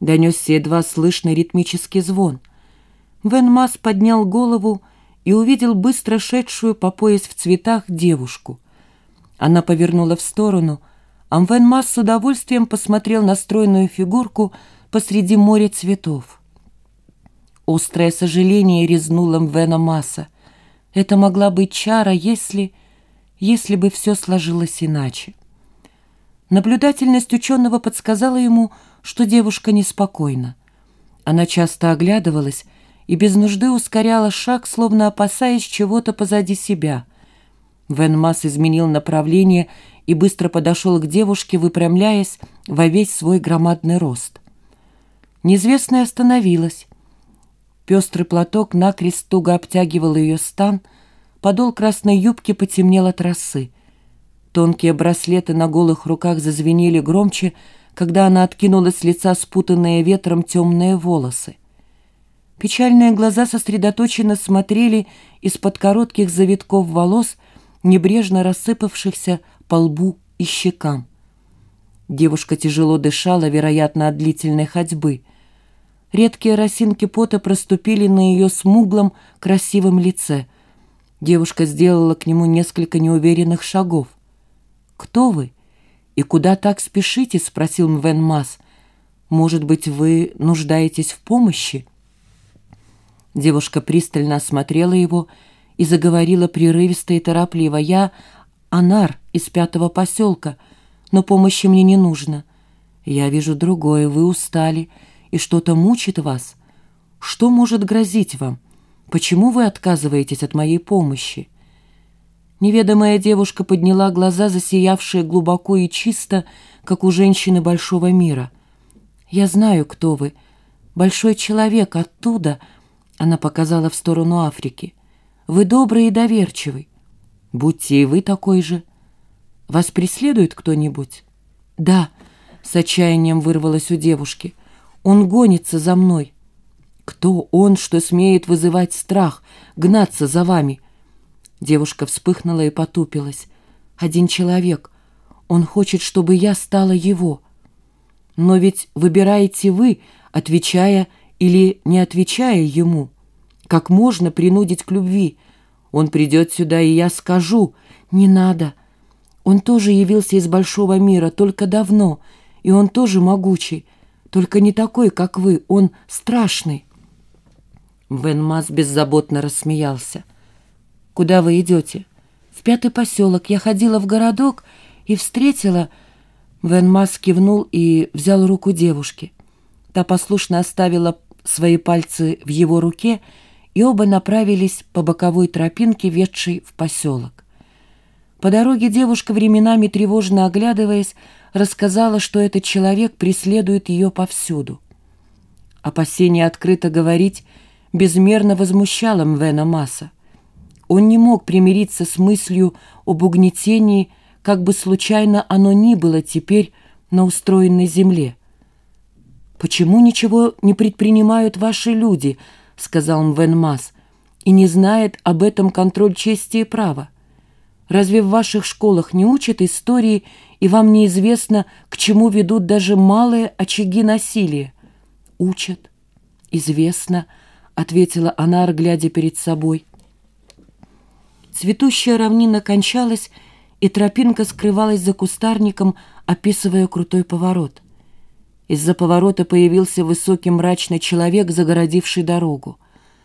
Донесся едва слышный ритмический звон. Вен Мас поднял голову и увидел быстро шедшую по пояс в цветах девушку. Она повернула в сторону, а Вен Мас с удовольствием посмотрел на стройную фигурку посреди моря цветов. Острое сожаление резнуло Мвена Маса. Это могла быть чара, если... если бы все сложилось иначе. Наблюдательность ученого подсказала ему, что девушка неспокойна. Она часто оглядывалась и без нужды ускоряла шаг, словно опасаясь чего-то позади себя. Вен Масс изменил направление и быстро подошел к девушке, выпрямляясь во весь свой громадный рост. Неизвестная остановилась. Пестрый платок накрест туго обтягивал ее стан, подол красной юбки потемнел от росы. Тонкие браслеты на голых руках зазвенели громче, когда она откинула с лица спутанные ветром темные волосы. Печальные глаза сосредоточенно смотрели из-под коротких завитков волос, небрежно рассыпавшихся по лбу и щекам. Девушка тяжело дышала, вероятно, от длительной ходьбы. Редкие росинки пота проступили на ее смуглом, красивом лице. Девушка сделала к нему несколько неуверенных шагов. «Кто вы? И куда так спешите?» — спросил Мвен Мас. «Может быть, вы нуждаетесь в помощи?» Девушка пристально осмотрела его и заговорила прерывисто и торопливо. «Я Анар из пятого поселка, но помощи мне не нужно. Я вижу другое, вы устали, и что-то мучит вас. Что может грозить вам? Почему вы отказываетесь от моей помощи?» Неведомая девушка подняла глаза, засиявшие глубоко и чисто, как у женщины большого мира. «Я знаю, кто вы. Большой человек оттуда», — она показала в сторону Африки. «Вы добрый и доверчивый. Будьте и вы такой же. Вас преследует кто-нибудь?» «Да», — с отчаянием вырвалось у девушки. «Он гонится за мной». «Кто он, что смеет вызывать страх, гнаться за вами?» Девушка вспыхнула и потупилась. «Один человек. Он хочет, чтобы я стала его. Но ведь выбираете вы, отвечая или не отвечая ему. Как можно принудить к любви? Он придет сюда, и я скажу. Не надо. Он тоже явился из большого мира, только давно, и он тоже могучий, только не такой, как вы. Он страшный». Вен Мас беззаботно рассмеялся. «Куда вы идете?» «В пятый поселок. Я ходила в городок и встретила...» Вен Масс кивнул и взял руку девушки. Та послушно оставила свои пальцы в его руке, и оба направились по боковой тропинке, ведшей в поселок. По дороге девушка, временами тревожно оглядываясь, рассказала, что этот человек преследует ее повсюду. Опасение открыто говорить безмерно возмущало Мвена Масса. Он не мог примириться с мыслью об угнетении, как бы случайно оно ни было теперь на устроенной земле. «Почему ничего не предпринимают ваши люди?» — сказал Мвен Мас, «и не знает об этом контроль чести и права? Разве в ваших школах не учат истории, и вам неизвестно, к чему ведут даже малые очаги насилия?» «Учат. Известно», — ответила она, глядя перед собой. Цветущая равнина кончалась, и тропинка скрывалась за кустарником, описывая крутой поворот. Из-за поворота появился высокий мрачный человек, загородивший дорогу.